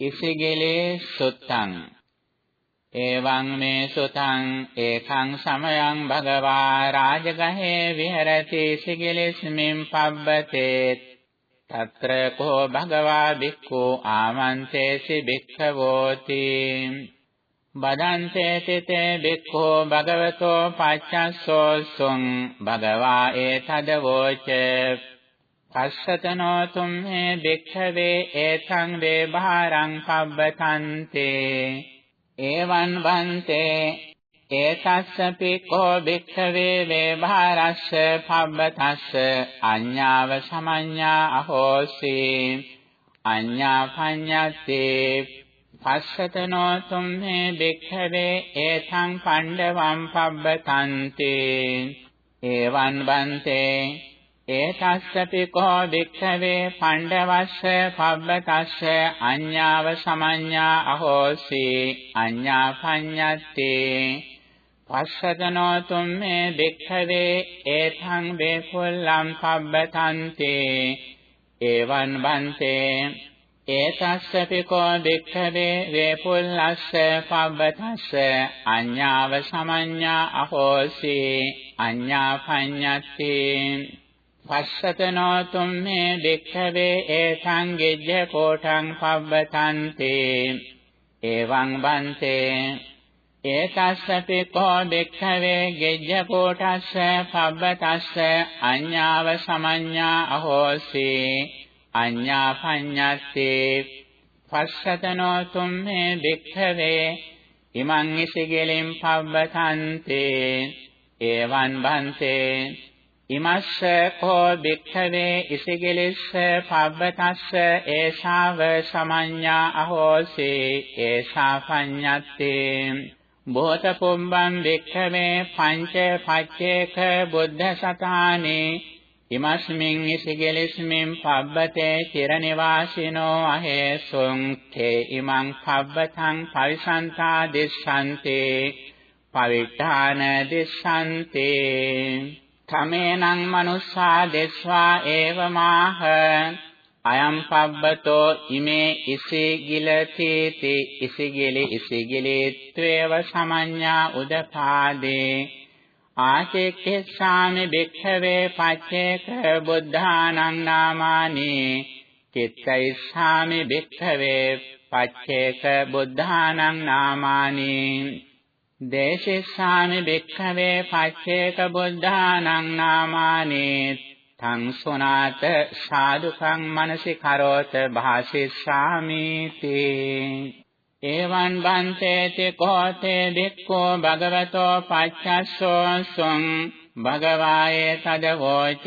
ඉසිගිලේ සුත්තං। එවං මේ සුතං ඒකං සමයං භගවා රාජගහේ විහෙරති ඉසිගිලෙස්මින් පබ්බතේ తත්‍ර කෝ භගවා බික්ඛු ආමන්තේසි බික්ඛවෝති බදන්තේ තිතේ බික්ඛෝ භගවතෝ පච්චස්සෝ සුං। භගවා ඒතද වෝච පස්සතනෝ තුම්හේ භික්ඛවේ ඒතං වේභාරං පබ්බතන්තේ එවං වන්තේ ඒතස්සපි කෝ භික්ඛවේ වේභාරස්ස පබ්බතස්ස අඤ්ඤාව සමඤ්ඤා අහෝසි අඤ්ඤා පඤ්ඤත්තේ පස්සතනෝ තුම්හේ භික්ඛවේ ඒතං පණ්ඩවම් පබ්බතන්තේ එවං වන්තේ ඒතස්සපි කෝ භික්ඛවේ පණ්ඩවස්ස පබ්බතස්ස අඤ්ඤාව සමඤ්ඤා අහෝසි අඤ්ඤා පඤ්ඤත්තේ පස්සදනෝ තුම්මේ භික්ඛවේ ඒතං වේකුල්ලම් පබ්බතන්තේ එවං බන්තේ ඒතස්සපි කෝ භික්ඛවේ වේපුල්ලස්ස පබ්බතස්ස අඤ්ඤාව සමඤ්ඤා අහෝසි අඤ්ඤා පඤ්ඤත්තේ පස්සතනෝ තුම්මේ භික්ඛවේ ඒතං ගෙජ්ජ කෝඨං පබ්බතන්තේ එවං බන්තේ ඒතස්සපි කෝ භික්ඛවේ ගෙජ්ජ කෝඨස්ස පබ්බතස්ස අඤ්ඤාව සමඤ්ඤා අහෝසි අඤ්ඤා පඤ්ඤත්තේ පස්සතනෝ තුම්මේ භික්ඛවේ ඉමං ඉසිගෙලින් පබ්බතන්තේ එවං බන්තේ ඉමස්ස කෝ භික්ඛවේ ඉසිගිලිස්ස පබ්බතස්ස ඒෂාව සමඤ්ඤා අහෝසි ඒෂා පඤ්ඤත්තේ බෝත පුම්බං භික්ඛවේ පංච පච්චේක බුද්ධ සතානේ ඉමස්මින් ඉසිගිලිස්මින් පබ්බතේ චිරනිවාසිනෝ අහේසුං තේ ඉමං පබ්බතං පවිසන්තා දිස්සන්තේ පවිඨාන දිස්සන්තේ තමේනං මනුස්සා දෙස්වා ඒවමාහ අයම් පබ්බතෝ ඉමේ ඉසිගිලතිති ඉසිගිලි ඉසිගිලිත්වේව සමඤ්ඤා උදපාදේ। ආචෙක්ඛස්සාමි භික්ඛවේ පච්චේක බුද්ධානං නාමානි। චිත්තයිස්සාමි භික්ඛවේ පච්චේක බුද්ධානං නාමානි। දේශිස්සාමි භික්ඛවේ පච්චේක බුද්ධානං නාමානි තං සුනාත සාදුකං මනසි කරෝත භාසිස්සාමි තේ එවං බන්තේති කෝතේ භික්ඛෝ භගවතෝ පච්චස්සෝ සොං භගවායේ තදවෝච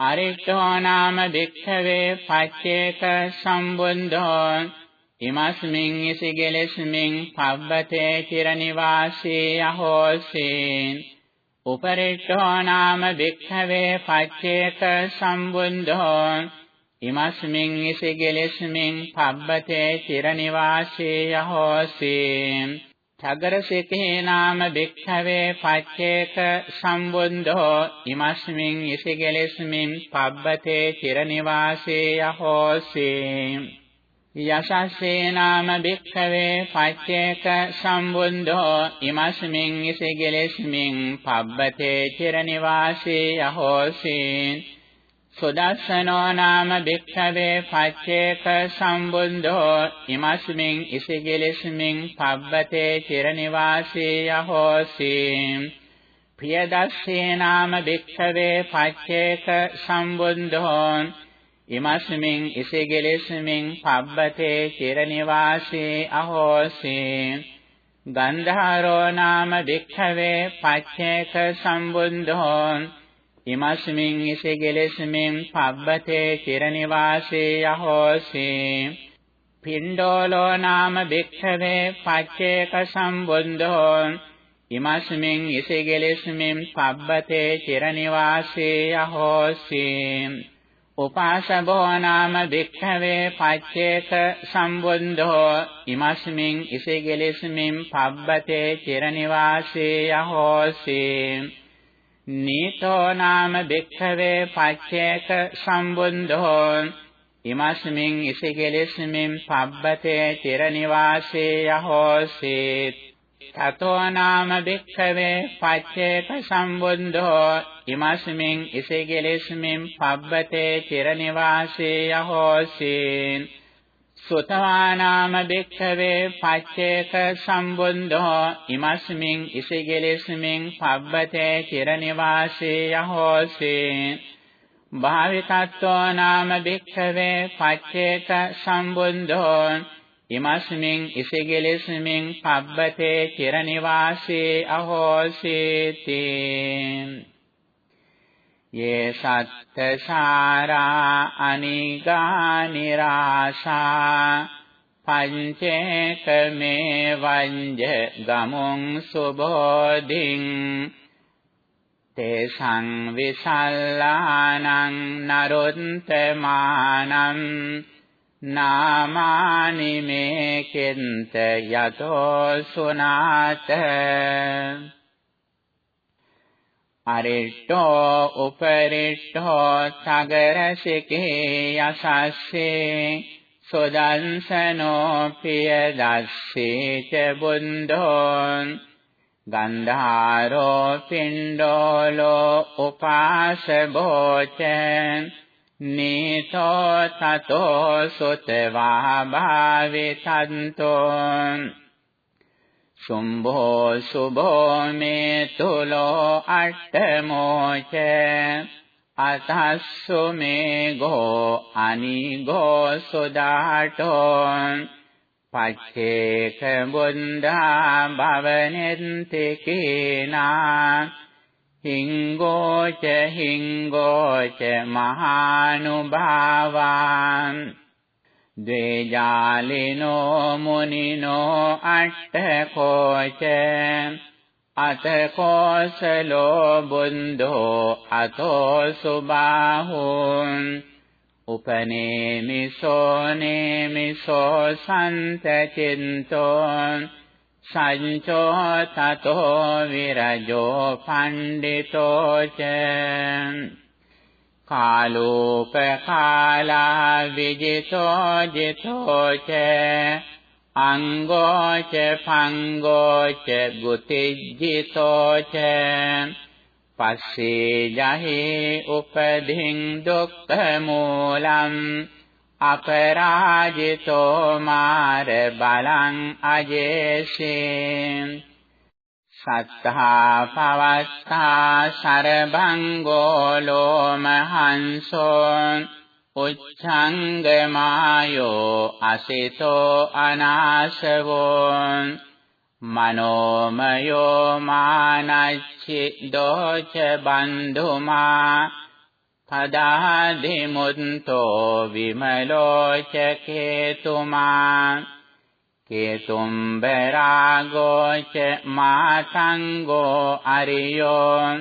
අරිට්ඨෝ නාම භික්ඛවේ පච්චේක සම්බුද්ධෝ ඉමස්මින් ඉසිගෙලස්මින් පබ්බතේ චිරනිවාසී අහෝසීන් උපරිට්ඨෝ නාම භික්ඛවේ පච්චේක සම්බුද්ධෝ. ඉමස්මින් ඉසිගෙලස්මින් පබ්බතේ චිරනිවාසී අහෝසීන් චගරසිකේ නාම භික්ඛවේ පච්චේක සම්බුද්ධෝ. ඉමස්මින් ඉසිගෙලස්මින් පබ්බතේ චිරනිවාසී අහෝසීන් යසස්සේ නාම භික්ඛවේ පච්චේක සම්බුද්ධෝ ඉමස්මින් ඉසිගෙලස්මින් පබ්බතේ චිරනිවාසී යහෝසීන්. සුදස්සනෝ නාම භික්ඛවේ පච්චේක සම්බුද්ධෝ ඉමස්මින් ඉසිගෙලස්මින් පබ්බතේ චිරනිවාසී යහෝසීන්. ප්‍රියදස්සේ නාම භික්ඛවේ පච්චේක සම්බුද්ධෝ ඉමස්මින් ඉසිගෙලෙස්මින් පබ්බතේ චිරනිවාසී අහෝසී. ගන්ධාරෝ නාම වික්ඛවේ පච්චේක සම්බුද්ධෝ. ඉමස්මින් ඉසිගෙලෙස්මින් පබ්බතේ චිරනිවාසී අහෝසී. පින්ඩෝලෝ නාම වික්ඛවේ පච්චේක සම්බුද්ධෝ. ඉමස්මින් ඉසිගෙලෙස්මින් පබ්බතේ චිරනිවාසී අහෝසී. උපාසකෝ නාම භික්ඛවේ පච්චේක සම්බුද්ධෝ ඉමස්මින් ඉසිගෙලෙස්මින් පබ්බතේ චිරනිවාසී යහෝසී. නීතෝ නාම භික්ඛවේ පච්චේක සම්බුද්ධෝ ඉමස්මින් ඉසිකෙලෙස්මින් පබ්බතේ චිර නිවාසේ යහෝසීත් තතෝ නාම භික්ඛවේ පච්චේක සම්බුද්ධෝ ඉමස්මින් ඉසිකෙලෙස්මින් පබ්බතේ චිර නිවාසේ යහෝසීත් සුතවානාම භික්ඛවේ පච්චේක සම්බුද්ධෝ ඉමස්මින් ඉසිගෙලෙස්මින් පබ්බතේ චිරනිවාසේ යහෝසේ භාවිතත්වෝ නාම භික්ඛවේ පච්චේක සම්බුද්ධෝ ඉමස්මින් ඉසිගලෙස්මින් පබ්බතේ චිර නිවාසේ අහෝසීති. යේ සත්තසාරා අනිගා නිරාසා පංචේකමේ වංජ ගමුං සුබෝධින්. තේසං විසල්ලානං නරුත්තමානං නාමානි මේකෙන්ත යතෝ සුනාත. අරිෂ්ඨෝ උපරිෂ්ඨෝ සගරසිකේ යසස්සේ සොදන්සනෝ පියදස්සේච බුන්දෝන්. ගන්ධාරෝ පින්ඩෝලෝ උපාසභෝච. නීතෝ තතෝ සුතවා භාවිතන්තෝ සුම්භෝ සුභෝ මේ තුලෝ අට්ඨමෝච අතස්සු මේ ගෝ අනිගෝ සුදාටෝ පච්චේක බුද්ධා භවනෙන්ති කීනා හිංගෝච හිංගෝච මහානුභාවාන් ද්වේජාලිනෝ මුනිනෝ අට්ඨකෝච අතකෝසලෝ බුන්දෝ අතෝ සුබාහුන් උපනේමිසෝ නේමිසෝ සන්තචින්තෝ සංචෝ තතෝ විරජෝ පණ්ඩිතෝ ච කාලෝපකාලා විජිතෝ ජිතෝ ච අංගෝ ච පංගෝ ච ගුතිජ්ජිතෝ ච පස්සේ ජහි උපදින් දුක්ඛ මූලං අපරාජිතෝ මාර බලං අජේසේ. සත්තා පවත්තා සරබංගෝ ලෝමහංසෝ. උච්ඡංගමායෝ අසිතෝ අනාශවෝ. මනෝමයෝ මානච්චි දෝච බන්ධුමා. පදාදිමුත්තෝ විමලෝච කේතුමා කේතුම්බරාගෝච මාතංගෝ අරියෝ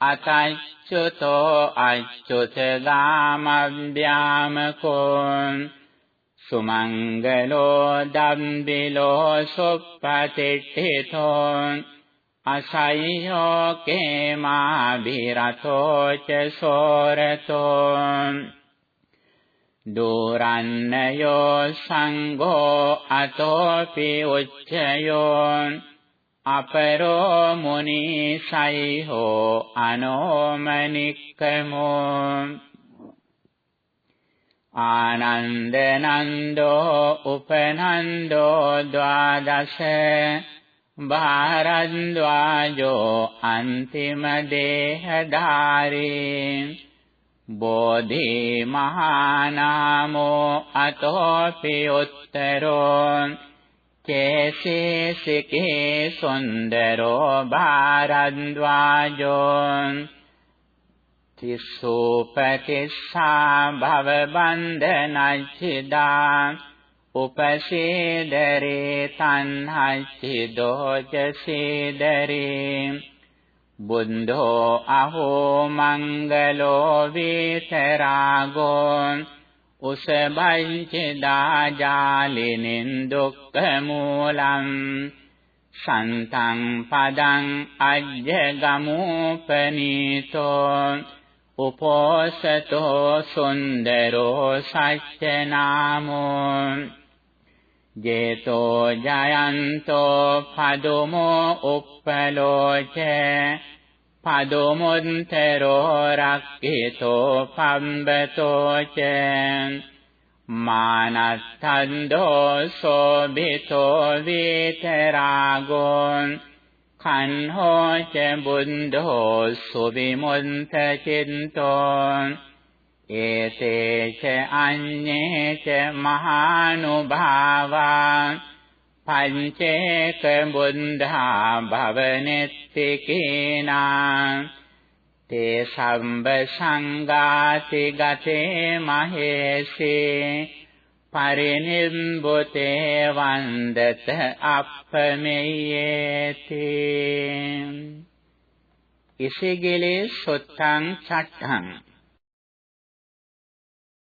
අතච්චුතෝ අච්චුත ගාමභ්‍යාමකෝ සුමංගලෝ දම්බිලෝ සුප්පතිට්ඨිතෝ අසය්‍යෝ කේමා බිරතෝ ච සෝරතෝ දෝරන්නයෝ සංඝෝ අතෝපි උච්චයෝ අපරෝ මුනි සයිහෝ අනෝමනික්කමෝ ආනන්ද නන්දෝ උපනන්දෝ ද්වාදශ භාරද්වාජෝ අන්තිම දේහධාරී. බෝධි මහානාමෝ අතෝපි උත්තරෝ. කේසේසිකේ සුන්දරෝ භාරද්වාජෝ තිස්සෝපතිස්සා භවබන්ධනච්චිදා උපසීදරේ තන්හච්චි දෝචසීදරේ බුද්ධෝ අහෝ මංගලෝ වේතරාගෝ උසබංචදා ජාලිනින් දුක්ඛ මූලං. සන්තං පදං අජ්ජගමෝපනීතෝ උපෝසතෝ සුන්දරෝ සච්චනාමෝ ජේතෝ ජයන්තෝ පදුමෝ උප්පලෝච පදුමුන්තරෝ රක්ඛිතෝ පම්බතෝ ච මානත්තන්දෝ සෝභිතෝ විතරාගෝ කන්හෝ ච බුද්ධෝ සුවිමුන්ත චින්තෝ ඒතේ ච අඤ්ඤේ ච මහානුභාවා පංචේක බුද්ධා භවනෙත්තිකේනා තේ සම්බ සංගාති ගතේ මහේසේ පරිනිම්බුතේ වන්දත අප්පමෙයේති ඉසිගිලේ සොත්තං චට්ඨං